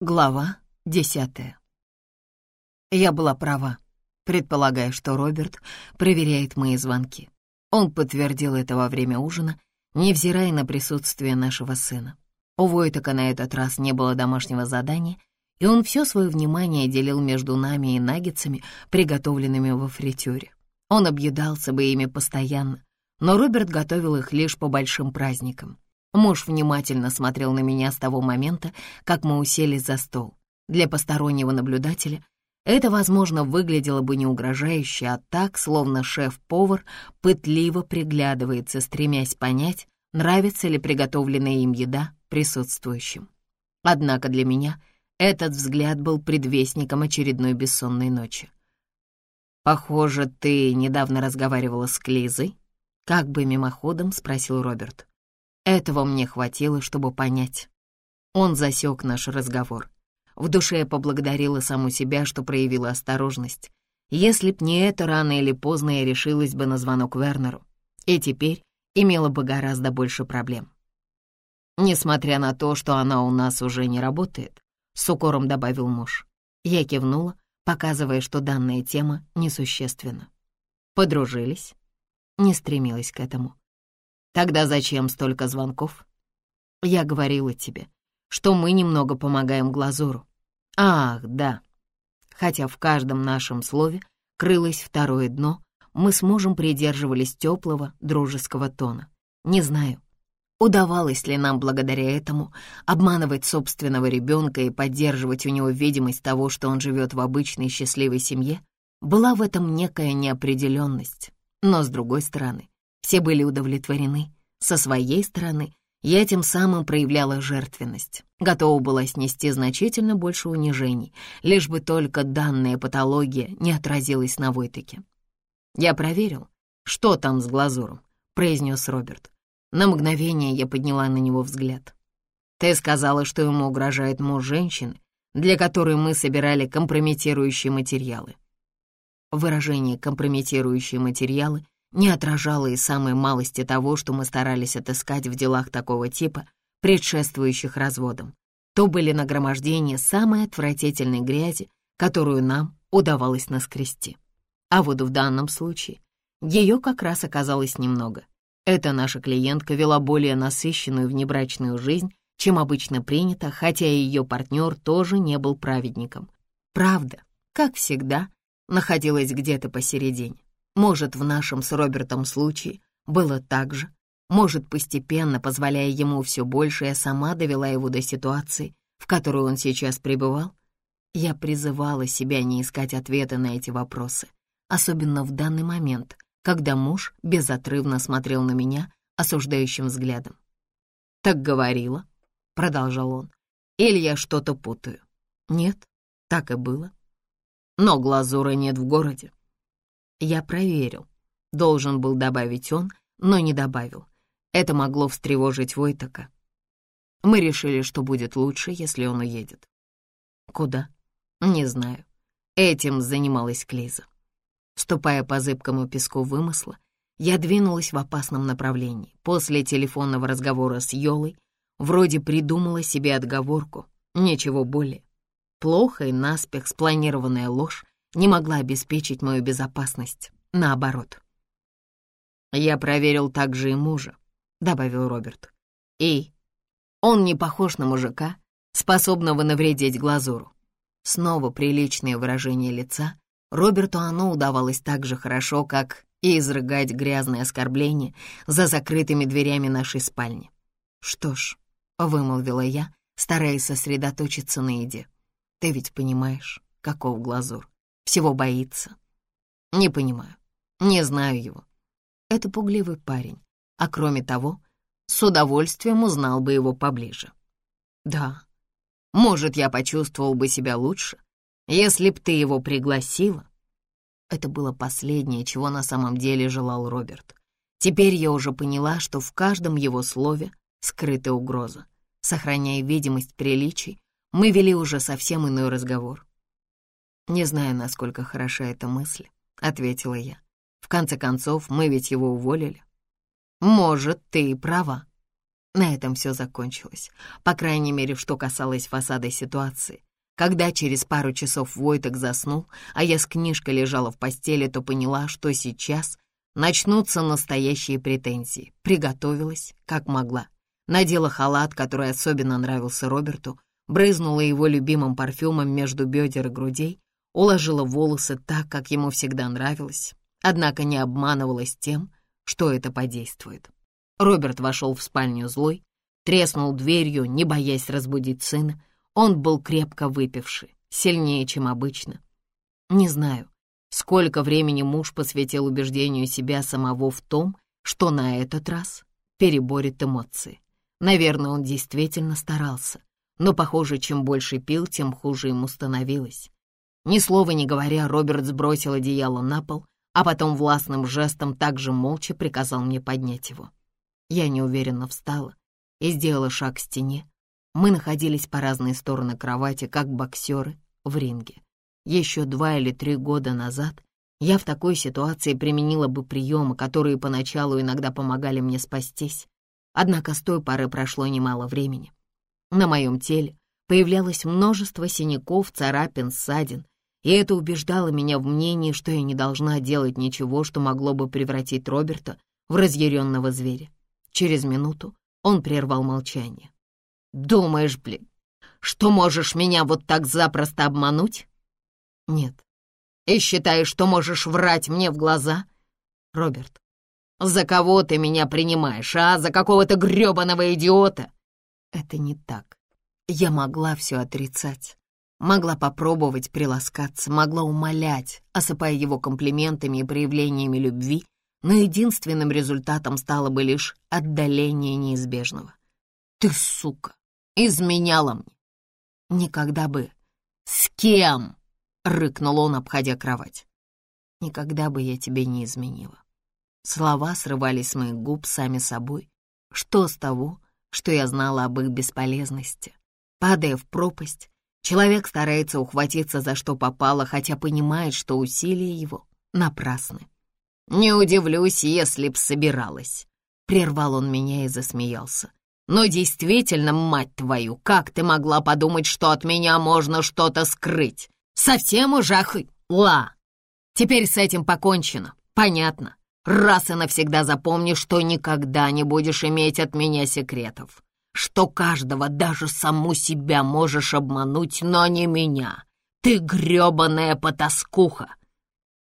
Глава десятая. Я была права, предполагая, что Роберт проверяет мои звонки. Он подтвердил это во время ужина, невзирая на присутствие нашего сына. У Войтака на этот раз не было домашнего задания, и он все свое внимание делил между нами и наггетсами, приготовленными во фритюре. Он объедался бы ими постоянно, но Роберт готовил их лишь по большим праздникам. Муж внимательно смотрел на меня с того момента, как мы уселись за стол. Для постороннего наблюдателя это, возможно, выглядело бы не угрожающе, а так, словно шеф-повар пытливо приглядывается, стремясь понять, нравится ли приготовленная им еда присутствующим. Однако для меня этот взгляд был предвестником очередной бессонной ночи. «Похоже, ты недавно разговаривала с Клизой?» Как бы мимоходом спросил Роберт. Этого мне хватило, чтобы понять. Он засек наш разговор. В душе я поблагодарила саму себя, что проявила осторожность. Если б не это, рано или поздно я решилась бы на звонок Вернеру. И теперь имела бы гораздо больше проблем. Несмотря на то, что она у нас уже не работает, с укором добавил муж. Я кивнула, показывая, что данная тема несущественна. Подружились? Не стремилась к этому. Тогда зачем столько звонков? Я говорила тебе, что мы немного помогаем Глазуру. Ах, да. Хотя в каждом нашем слове крылось второе дно, мы с мужем придерживались теплого, дружеского тона. Не знаю, удавалось ли нам благодаря этому обманывать собственного ребенка и поддерживать у него видимость того, что он живет в обычной счастливой семье. Была в этом некая неопределенность. Но, с другой стороны, все были удовлетворены. Со своей стороны, я тем самым проявляла жертвенность. Готова была снести значительно больше унижений, лишь бы только данная патология не отразилась на Войтеке. «Я проверил, что там с глазуром», — произнес Роберт. На мгновение я подняла на него взгляд. «Ты сказала, что ему угрожает муж женщины, для которой мы собирали компрометирующие материалы». Выражение «компрометирующие материалы» не отражало и самой малости того, что мы старались отыскать в делах такого типа, предшествующих разводам. То были нагромождения самой отвратительной грязи, которую нам удавалось наскрести. А вот в данном случае ее как раз оказалось немного. Эта наша клиентка вела более насыщенную внебрачную жизнь, чем обычно принято, хотя ее партнер тоже не был праведником. Правда, как всегда, находилась где-то посередине. Может, в нашем с Робертом случае было так же. Может, постепенно, позволяя ему все больше, я сама довела его до ситуации, в которой он сейчас пребывал. Я призывала себя не искать ответа на эти вопросы, особенно в данный момент, когда муж безотрывно смотрел на меня осуждающим взглядом. «Так говорила», — продолжал он, — «или я что-то путаю?» «Нет, так и было». «Но глазура нет в городе. Я проверил. Должен был добавить он, но не добавил. Это могло встревожить Войтака. Мы решили, что будет лучше, если он уедет. Куда? Не знаю. Этим занималась Клиза. Ступая по зыбкому песку вымысла, я двинулась в опасном направлении. После телефонного разговора с Йолой вроде придумала себе отговорку, ничего более. Плохо и наспех спланированная ложь не могла обеспечить мою безопасность. Наоборот. «Я проверил также и мужа», — добавил Роберт. «И он не похож на мужика, способного навредить глазуру». Снова приличное выражение лица. Роберту оно удавалось так же хорошо, как и изрыгать грязные оскорбления за закрытыми дверями нашей спальни. «Что ж», — вымолвила я, стараясь сосредоточиться на еде, — «ты ведь понимаешь, каков глазур всего боится. Не понимаю, не знаю его. Это пугливый парень, а кроме того, с удовольствием узнал бы его поближе. Да, может, я почувствовал бы себя лучше, если б ты его пригласила. Это было последнее, чего на самом деле желал Роберт. Теперь я уже поняла, что в каждом его слове скрыта угроза. Сохраняя видимость приличий, мы вели уже совсем иной разговор. «Не знаю, насколько хороша эта мысль», — ответила я. «В конце концов, мы ведь его уволили». «Может, ты и права. На этом все закончилось, по крайней мере, что касалось фасада ситуации. Когда через пару часов Войток заснул, а я с книжкой лежала в постели, то поняла, что сейчас начнутся настоящие претензии. Приготовилась, как могла. Надела халат, который особенно нравился Роберту, брызнула его любимым парфюмом между бедер и грудей, уложила волосы так, как ему всегда нравилось, однако не обманывалась тем, что это подействует. Роберт вошел в спальню злой, треснул дверью, не боясь разбудить сына, он был крепко выпивший, сильнее, чем обычно. Не знаю, сколько времени муж посвятил убеждению себя самого в том, что на этот раз переборет эмоции. Наверное, он действительно старался, но, похоже, чем больше пил, тем хуже ему становилось. Ни слова не говоря, Роберт сбросил одеяло на пол, а потом властным жестом также молча приказал мне поднять его. Я неуверенно встала и сделала шаг к стене, мы находились по разные стороны кровати, как боксеры в ринге. Еще два или три года назад я в такой ситуации применила бы приемы, которые поначалу иногда помогали мне спастись. Однако с той поры прошло немало времени. На моем теле появлялось множество синяков, царапин, ссадин, и это убеждало меня в мнении, что я не должна делать ничего, что могло бы превратить Роберта в разъяренного зверя. Через минуту он прервал молчание. Думаешь, блин, что можешь меня вот так запросто обмануть? Нет. И считаешь, что можешь врать мне в глаза? Роберт, за кого ты меня принимаешь, а? За какого-то грёбаного идиота? Это не так. Я могла все отрицать. Могла попробовать приласкаться, могла умолять, осыпая его комплиментами и проявлениями любви, но единственным результатом стало бы лишь отдаление неизбежного. Ты сука! изменяла мне. Никогда бы... С кем? Рыкнул он, обходя кровать. Никогда бы я тебе не изменила. Слова срывались с моих губ сами собой. Что с того, что я знала об их бесполезности? Падая в пропасть, человек старается ухватиться за что попало, хотя понимает, что усилия его напрасны. «Не удивлюсь, если б собиралась», — прервал он меня и засмеялся. Но действительно, мать твою, как ты могла подумать, что от меня можно что-то скрыть? Совсем уже ла. Теперь с этим покончено, понятно. Раз и навсегда запомни, что никогда не будешь иметь от меня секретов. Что каждого, даже саму себя можешь обмануть, но не меня. Ты грёбаная потаскуха.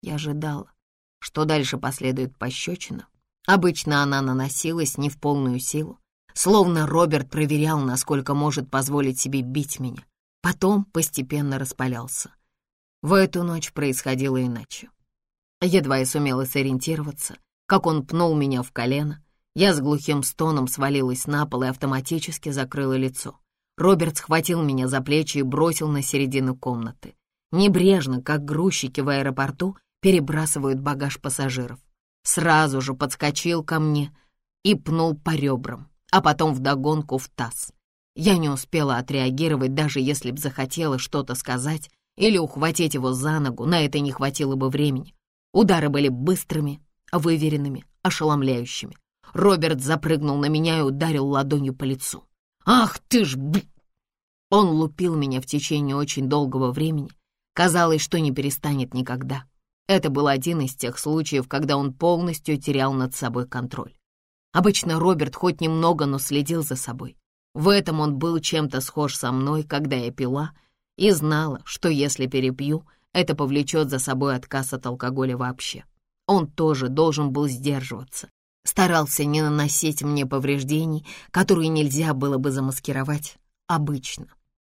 Я ожидала, что дальше последует пощечина. Обычно она наносилась не в полную силу, Словно Роберт проверял, насколько может позволить себе бить меня. Потом постепенно распалялся. В эту ночь происходило иначе. Едва я сумела сориентироваться, как он пнул меня в колено. Я с глухим стоном свалилась на пол и автоматически закрыла лицо. Роберт схватил меня за плечи и бросил на середину комнаты. Небрежно, как грузчики в аэропорту, перебрасывают багаж пассажиров. Сразу же подскочил ко мне и пнул по ребрам а потом вдогонку в таз. Я не успела отреагировать, даже если б захотела что-то сказать или ухватить его за ногу, на это не хватило бы времени. Удары были быстрыми, выверенными, ошеломляющими. Роберт запрыгнул на меня и ударил ладонью по лицу. «Ах ты ж, б...» Он лупил меня в течение очень долгого времени. Казалось, что не перестанет никогда. Это был один из тех случаев, когда он полностью терял над собой контроль. Обычно Роберт хоть немного, но следил за собой. В этом он был чем-то схож со мной, когда я пила, и знала, что если перепью, это повлечет за собой отказ от алкоголя вообще. Он тоже должен был сдерживаться, старался не наносить мне повреждений, которые нельзя было бы замаскировать обычно.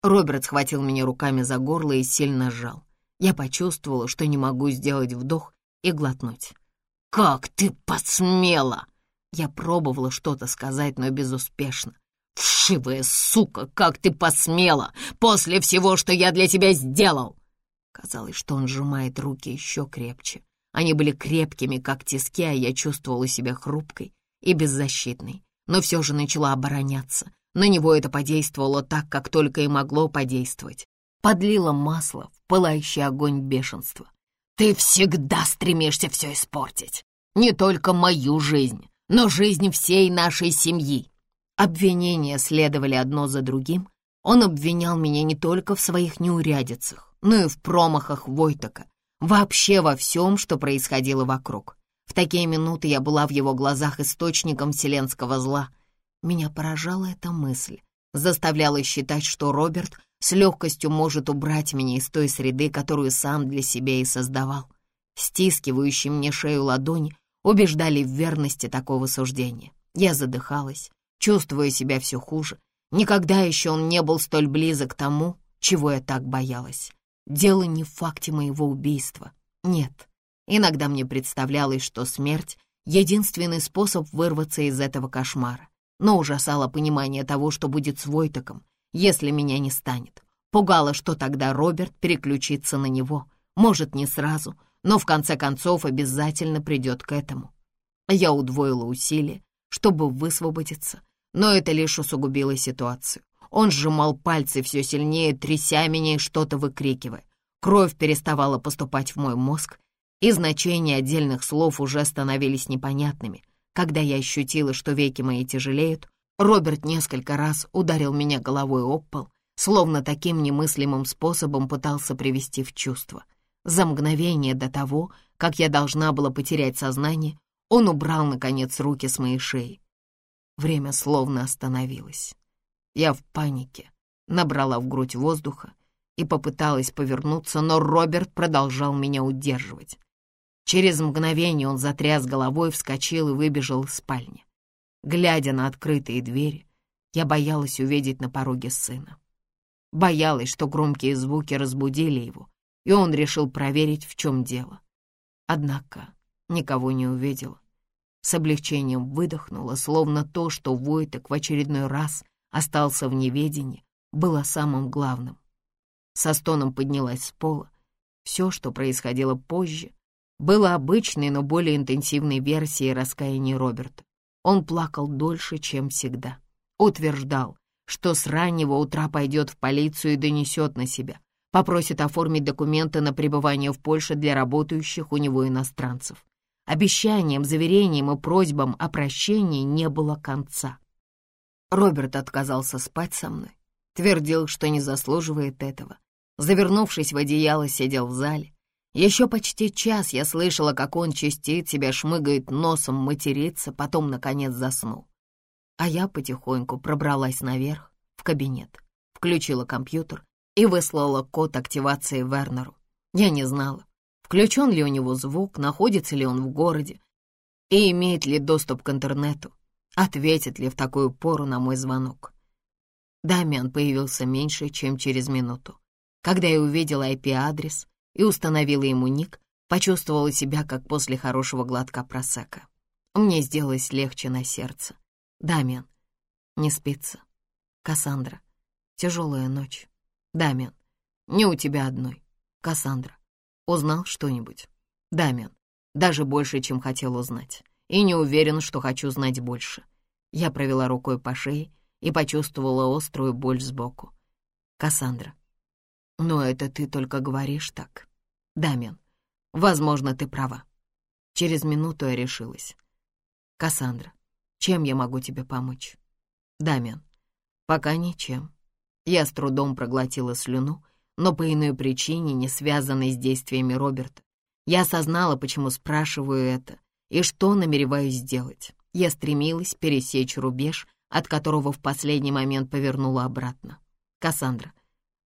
Роберт схватил меня руками за горло и сильно сжал. Я почувствовала, что не могу сделать вдох и глотнуть. «Как ты посмела!» Я пробовала что-то сказать, но безуспешно. «Вшивая сука, как ты посмела! После всего, что я для тебя сделал!» Казалось, что он сжимает руки еще крепче. Они были крепкими, как тиски, а я чувствовала себя хрупкой и беззащитной. Но все же начала обороняться. На него это подействовало так, как только и могло подействовать. Подлила масло в пылающий огонь бешенства. «Ты всегда стремишься все испортить. Не только мою жизнь, но жизнь всей нашей семьи. Обвинения следовали одно за другим. Он обвинял меня не только в своих неурядицах, но и в промахах Войтака, вообще во всем, что происходило вокруг. В такие минуты я была в его глазах источником вселенского зла. Меня поражала эта мысль, заставляла считать, что Роберт с легкостью может убрать меня из той среды, которую сам для себя и создавал. Стискивающие мне шею ладони убеждали в верности такого суждения. Я задыхалась, чувствуя себя все хуже. Никогда еще он не был столь близок к тому, чего я так боялась. Дело не в факте моего убийства. Нет. Иногда мне представлялось, что смерть — единственный способ вырваться из этого кошмара. Но ужасало понимание того, что будет с Войтоком, если меня не станет. Пугало, что тогда Роберт переключится на него. Может, не сразу, но в конце концов обязательно придет к этому. Я удвоила усилия, чтобы высвободиться, но это лишь усугубило ситуацию. Он сжимал пальцы все сильнее, тряся меня и что-то выкрикивая. Кровь переставала поступать в мой мозг, и значения отдельных слов уже становились непонятными. Когда я ощутила, что веки мои тяжелеют, Роберт несколько раз ударил меня головой об пол, словно таким немыслимым способом пытался привести в чувство. За мгновение до того, как я должна была потерять сознание, он убрал, наконец, руки с моей шеи. Время словно остановилось. Я в панике, набрала в грудь воздуха и попыталась повернуться, но Роберт продолжал меня удерживать. Через мгновение он затряс головой, вскочил и выбежал из спальни. Глядя на открытые двери, я боялась увидеть на пороге сына. Боялась, что громкие звуки разбудили его, и он решил проверить, в чем дело. Однако никого не увидела. С облегчением выдохнула, словно то, что Войтек в очередной раз остался в неведении, было самым главным. Со стоном поднялась с пола. Все, что происходило позже, было обычной, но более интенсивной версией раскаяния Роберта. Он плакал дольше, чем всегда. Утверждал, что с раннего утра пойдет в полицию и донесет на себя, попросит оформить документы на пребывание в Польше для работающих у него иностранцев. Обещаниям, заверениям и просьбам о прощении не было конца. Роберт отказался спать со мной, твердил, что не заслуживает этого. Завернувшись в одеяло, сидел в зале. Еще почти час я слышала, как он чистит себя, шмыгает носом, матерится, потом, наконец, заснул. А я потихоньку пробралась наверх, в кабинет, включила компьютер и выслала код активации Вернеру. Я не знала, включен ли у него звук, находится ли он в городе и имеет ли доступ к интернету, ответит ли в такую пору на мой звонок. Дамиан появился меньше, чем через минуту. Когда я увидела IP-адрес и установила ему ник, почувствовала себя, как после хорошего глотка просека. Мне сделалось легче на сердце. Дамиан, не спится. Кассандра, тяжелая ночь. Дамиан, не у тебя одной. Кассандра, узнал что-нибудь? Дамиан, даже больше, чем хотел узнать. И не уверен, что хочу знать больше. Я провела рукой по шее и почувствовала острую боль сбоку. Кассандра, но это ты только говоришь так. Дамиан, возможно, ты права. Через минуту я решилась. Кассандра, чем я могу тебе помочь? Дамиан, пока ничем. Я с трудом проглотила слюну, но по иной причине, не связанной с действиями Роберта. Я осознала, почему спрашиваю это и что намереваюсь сделать. Я стремилась пересечь рубеж, от которого в последний момент повернула обратно. «Кассандра,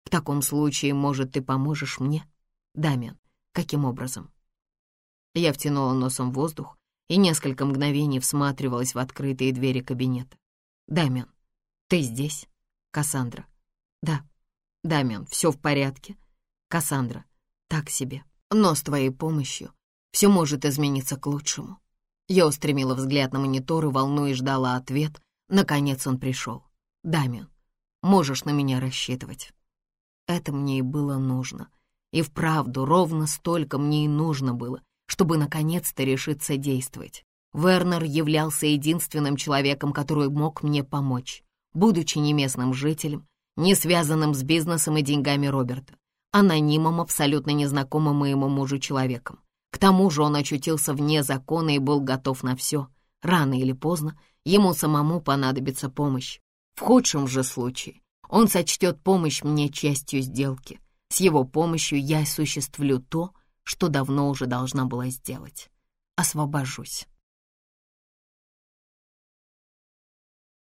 в таком случае, может, ты поможешь мне?» «Дамиан, каким образом?» Я втянула носом воздух и несколько мгновений всматривалась в открытые двери кабинета. «Дамиан, ты здесь?» «Кассандра, да, Дамиан, все в порядке. Кассандра, так себе. Но с твоей помощью все может измениться к лучшему. Я устремила взгляд на монитор и волну и ждала ответ. Наконец он пришел. Дамиан, можешь на меня рассчитывать. Это мне и было нужно. И вправду ровно столько мне и нужно было, чтобы наконец-то решиться действовать. Вернер являлся единственным человеком, который мог мне помочь. Будучи не местным жителем, не связанным с бизнесом и деньгами Роберта, анонимом, абсолютно незнакомым моему мужу человеком. К тому же он очутился вне закона и был готов на все. Рано или поздно ему самому понадобится помощь. В худшем же случае он сочтет помощь мне частью сделки. С его помощью я осуществлю то, что давно уже должна была сделать. Освобожусь.